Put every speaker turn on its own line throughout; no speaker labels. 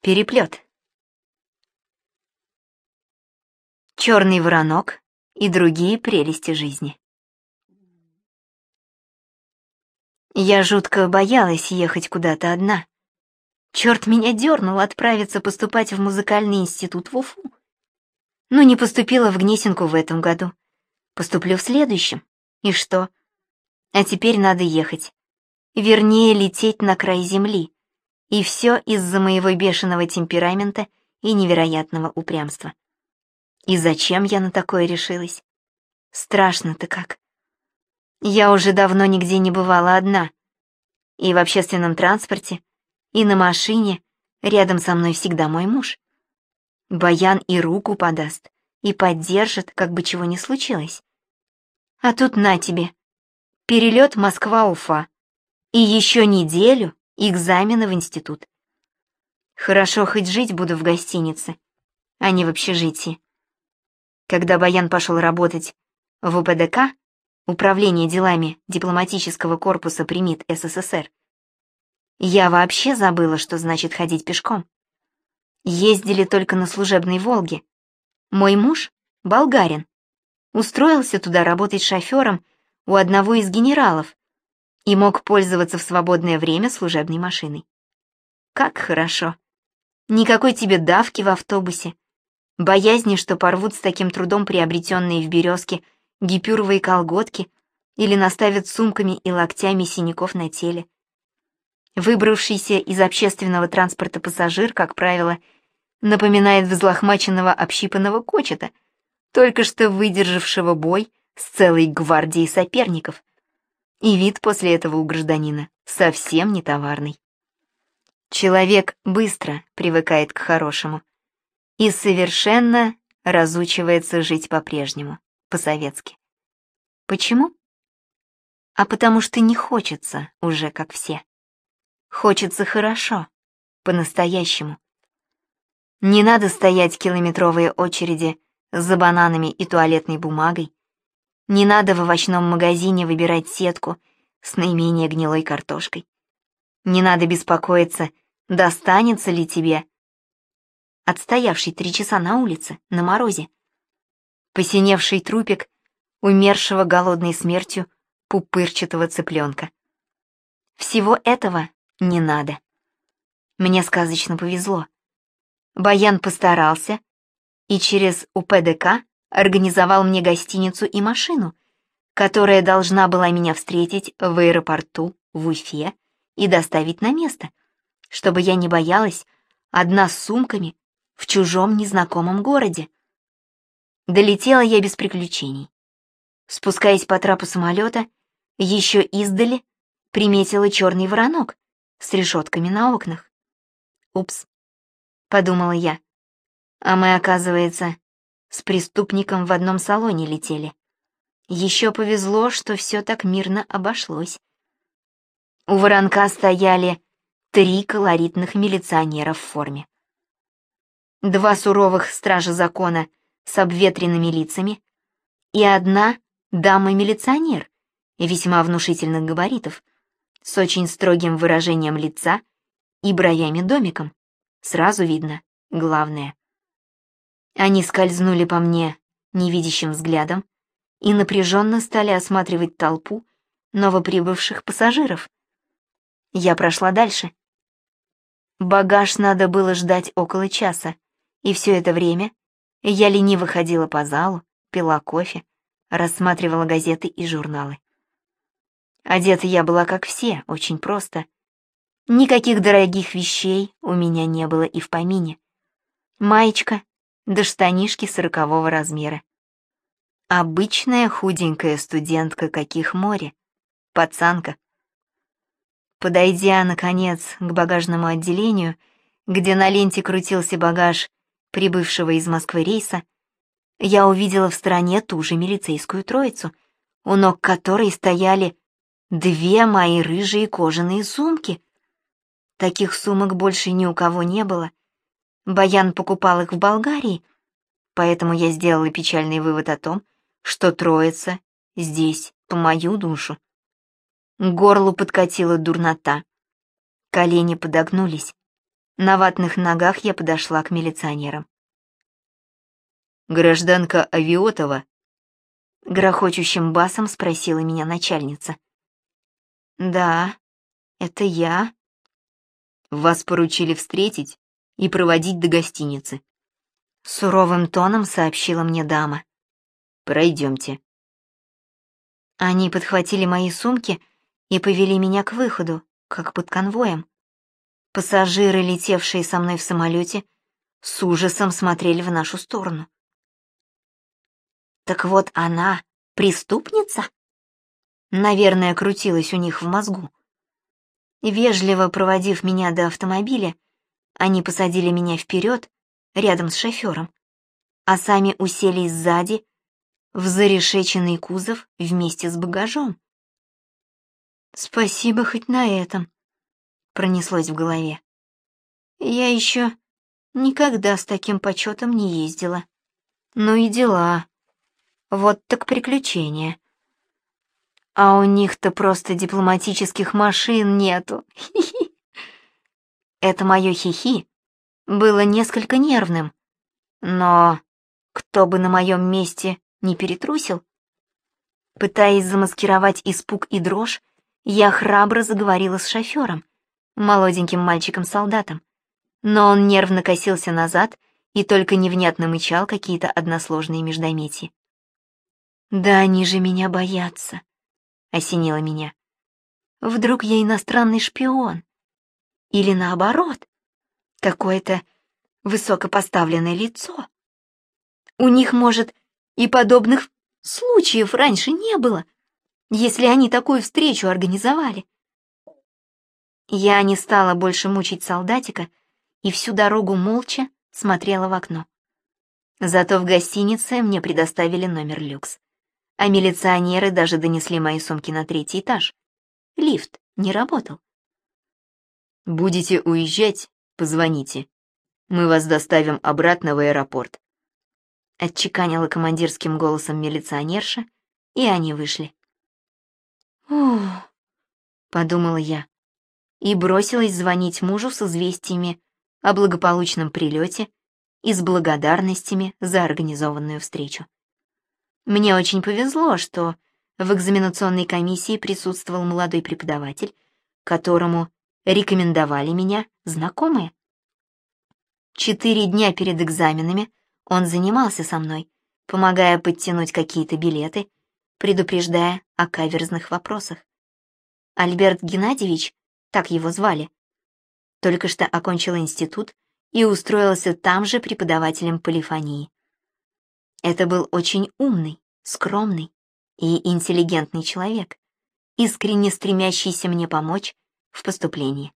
Переплет. Черный воронок и другие прелести жизни. Я жутко боялась ехать куда-то одна. Черт меня дернул отправиться поступать в музыкальный институт в Уфу. Но не поступила в Гнесинку в этом году. Поступлю в следующем. И что? А теперь надо ехать. Вернее, лететь на край земли. И все из-за моего бешеного темперамента и невероятного упрямства. И зачем я на такое решилась? Страшно-то как. Я уже давно нигде не бывала одна. И в общественном транспорте, и на машине рядом со мной всегда мой муж. Баян и руку подаст, и поддержит, как бы чего ни случилось. А тут на тебе. Перелет Москва-Уфа. И еще неделю экзамены в институт. Хорошо, хоть жить буду в гостинице, а не в общежитии. Когда Баян пошел работать в УПДК, Управление делами дипломатического корпуса примит СССР, я вообще забыла, что значит ходить пешком. Ездили только на служебной «Волге». Мой муж — болгарин. Устроился туда работать шофером у одного из генералов и мог пользоваться в свободное время служебной машиной. Как хорошо. Никакой тебе давки в автобусе, боязни, что порвут с таким трудом приобретенные в «Березке» гипюровые колготки или наставят сумками и локтями синяков на теле. Выбравшийся из общественного транспорта пассажир, как правило, напоминает взлохмаченного общипанного кочета, только что выдержавшего бой с целой гвардией соперников. И вид после этого у гражданина совсем не товарный. Человек быстро привыкает к хорошему и совершенно разучивается жить по-прежнему, по-советски. Почему? А потому что не хочется уже как все. Хочется хорошо, по-настоящему. Не надо стоять километровые очереди за бананами и туалетной бумагой. Не надо в овощном магазине выбирать сетку с наименее гнилой картошкой. Не надо беспокоиться, достанется ли тебе, отстоявший три часа на улице, на морозе, посиневший трупик умершего голодной смертью пупырчатого цыпленка. Всего этого не надо. Мне сказочно повезло. Баян постарался и через УПДК организовал мне гостиницу и машину, которая должна была меня встретить в аэропорту в Уфе и доставить на место, чтобы я не боялась одна с сумками в чужом незнакомом городе. Долетела я без приключений. Спускаясь по трапу самолета, еще издали приметила черный воронок, с решетками на окнах. «Упс», — подумала я, а мы, оказывается, с преступником в одном салоне летели. Еще повезло, что все так мирно обошлось. У воронка стояли три колоритных милиционера в форме. Два суровых стража закона с обветренными лицами и одна дама-милиционер весьма внушительных габаритов, с очень строгим выражением лица и бровями-домиком. Сразу видно, главное. Они скользнули по мне невидящим взглядом и напряженно стали осматривать толпу новоприбывших пассажиров. Я прошла дальше. Багаж надо было ждать около часа, и все это время я лениво ходила по залу, пила кофе, рассматривала газеты и журналы. Одета я была как все, очень просто. Никаких дорогих вещей у меня не было и в помине. Маечка да штанишки сорокового размера. Обычная худенькая студентка, каких море. Пацанка. Подойдя, наконец, к багажному отделению, где на ленте крутился багаж прибывшего из Москвы рейса, я увидела в стороне ту же милицейскую троицу, у ног которой стояли Две мои рыжие кожаные сумки. Таких сумок больше ни у кого не было. Баян покупал их в Болгарии, поэтому я сделала печальный вывод о том, что троица здесь по мою душу. К горлу подкатила дурнота. Колени подогнулись. На ватных ногах я подошла к милиционерам.
«Гражданка Авиотова?»
Грохочущим басом спросила меня начальница. «Да, это я».
«Вас поручили встретить и проводить до гостиницы».
Суровым тоном сообщила мне дама.
«Пройдемте».
Они подхватили мои сумки и повели меня к выходу, как под конвоем. Пассажиры, летевшие со мной в самолете, с ужасом смотрели в нашу сторону. Так вот она преступница? Наверное, крутилась у них в мозгу. Вежливо проводив меня до автомобиля, они посадили меня вперед, рядом с шофером, а сами уселись сзади, в зарешеченный кузов вместе с багажом. «Спасибо хоть на этом», — пронеслось в голове. «Я еще никогда с таким почетом не ездила. Ну и дела. Вот так приключения. А у них-то просто дипломатических машин нету. Хи-хи. Это мое хихи было несколько нервным, но кто бы на моем месте не перетрусил? Пытаясь замаскировать испуг и дрожь, я храбро заговорила с шофером, молоденьким мальчиком-солдатом, но он нервно косился назад и только невнятно мычал какие-то односложные междометия. «Да они же меня боятся», — осенило меня. «Вдруг я иностранный шпион? Или наоборот, какое-то высокопоставленное лицо? У них, может, и подобных случаев раньше не было, если они такую встречу организовали». Я не стала больше мучить солдатика и всю дорогу молча смотрела в окно. Зато в гостинице мне предоставили номер люкс. А милиционеры даже донесли мои сумки на третий этаж. Лифт не работал.
«Будете уезжать? Позвоните. Мы вас доставим обратно в аэропорт», —
отчеканила командирским голосом милиционерша, и они вышли. «Ух», — подумала я, и бросилась звонить мужу с известиями о благополучном прилете и с благодарностями за организованную встречу. Мне очень повезло, что в экзаменационной комиссии присутствовал молодой преподаватель, которому рекомендовали меня знакомые. Четыре дня перед экзаменами он занимался со мной, помогая подтянуть какие-то билеты, предупреждая о каверзных вопросах. Альберт Геннадьевич, так его звали, только что окончил институт и устроился там же преподавателем полифонии. Это был очень умный, скромный и интеллигентный человек, искренне стремящийся мне помочь в поступлении.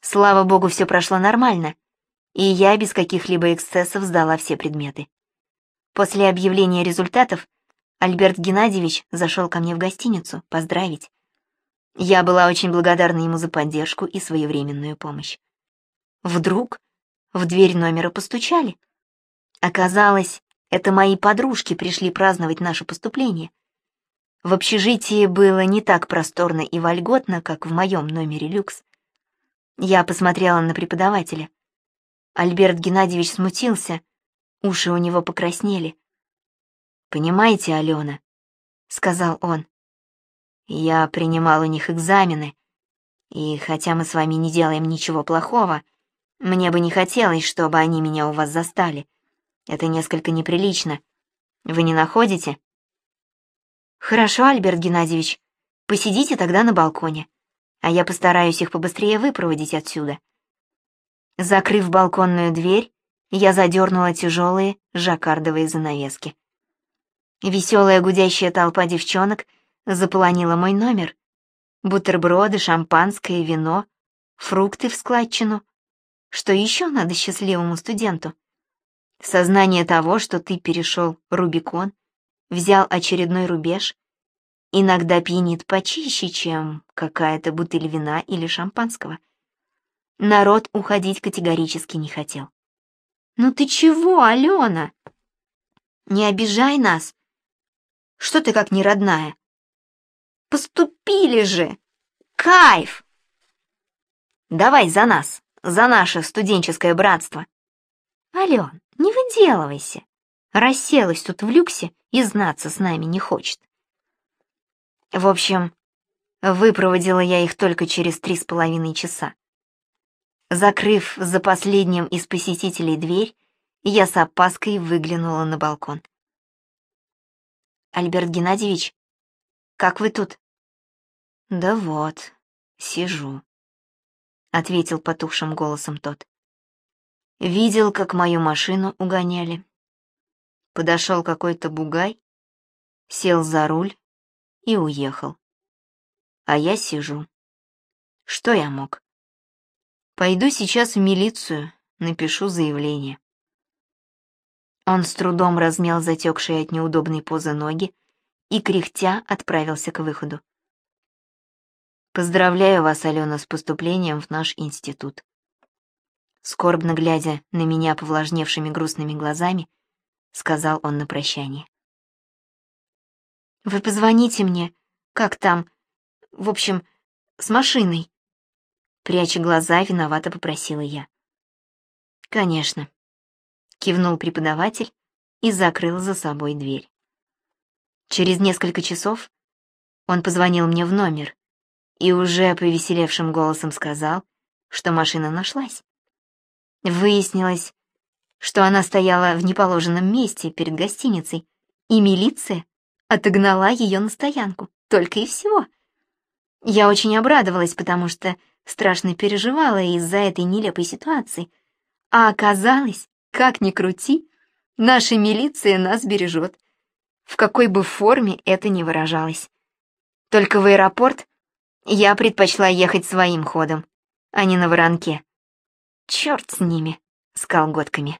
Слава богу, все прошло нормально, и я без каких-либо эксцессов сдала все предметы. После объявления результатов Альберт Геннадьевич зашел ко мне в гостиницу поздравить. Я была очень благодарна ему за поддержку и своевременную помощь. Вдруг в дверь номера постучали. Оказалось, это мои подружки пришли праздновать наше поступление. В общежитии было не так просторно и вольготно, как в моем номере люкс. Я посмотрела на преподавателя. Альберт Геннадьевич смутился, уши у него покраснели. «Понимаете, Алена», — сказал он, — «я принимал у них экзамены, и хотя мы с вами не делаем ничего плохого, мне бы не хотелось, чтобы они меня у вас застали. Это несколько неприлично. Вы не находите? Хорошо, Альберт Геннадьевич. Посидите тогда на балконе, а я постараюсь их побыстрее выпроводить отсюда. Закрыв балконную дверь, я задернула тяжелые жаккардовые занавески. Веселая гудящая толпа девчонок заполонила мой номер. Бутерброды, шампанское, вино, фрукты в складчину. Что еще надо счастливому студенту? Сознание того, что ты перешел Рубикон, взял очередной рубеж, иногда пьянит почище, чем какая-то бутыль вина или шампанского. Народ уходить категорически не хотел. «Ну ты чего, Алена? Не обижай нас. Что ты как не родная? Поступили же! Кайф! Давай за нас, за наше студенческое братство. Ален, не выделывайся. Расселась тут в люксе и знаться с нами не хочет. В общем, выпроводила я их только через три с половиной часа. Закрыв за последним из посетителей дверь, я с опаской выглянула на балкон. «Альберт Геннадьевич, как вы тут?» «Да вот, сижу», — ответил потухшим голосом тот. «Видел, как мою машину угоняли. Подошел какой-то бугай, сел за руль и уехал. А я сижу. Что я мог? Пойду сейчас в милицию, напишу заявление. Он с трудом размял затекшие от неудобной позы ноги и, кряхтя, отправился к выходу. «Поздравляю вас, Алена, с поступлением в наш институт». Скорбно глядя на меня повлажневшими грустными глазами, сказал он на прощание. «Вы позвоните мне, как там, в общем, с машиной?» Пряча глаза, виновато попросила я. «Конечно», — кивнул преподаватель и закрыл за собой дверь. Через несколько часов он позвонил мне в номер и уже повеселевшим голосом сказал, что машина нашлась. Выяснилось, что она стояла в неположенном месте перед гостиницей, и милиция отогнала ее на стоянку, только и всего. Я очень обрадовалась, потому что страшно переживала из-за этой нелепой ситуации. А оказалось, как ни крути, наша милиция нас бережет. В какой бы форме это ни выражалось. Только в аэропорт я предпочла ехать своим ходом, а не на воронке. Черт с ними, с колготками.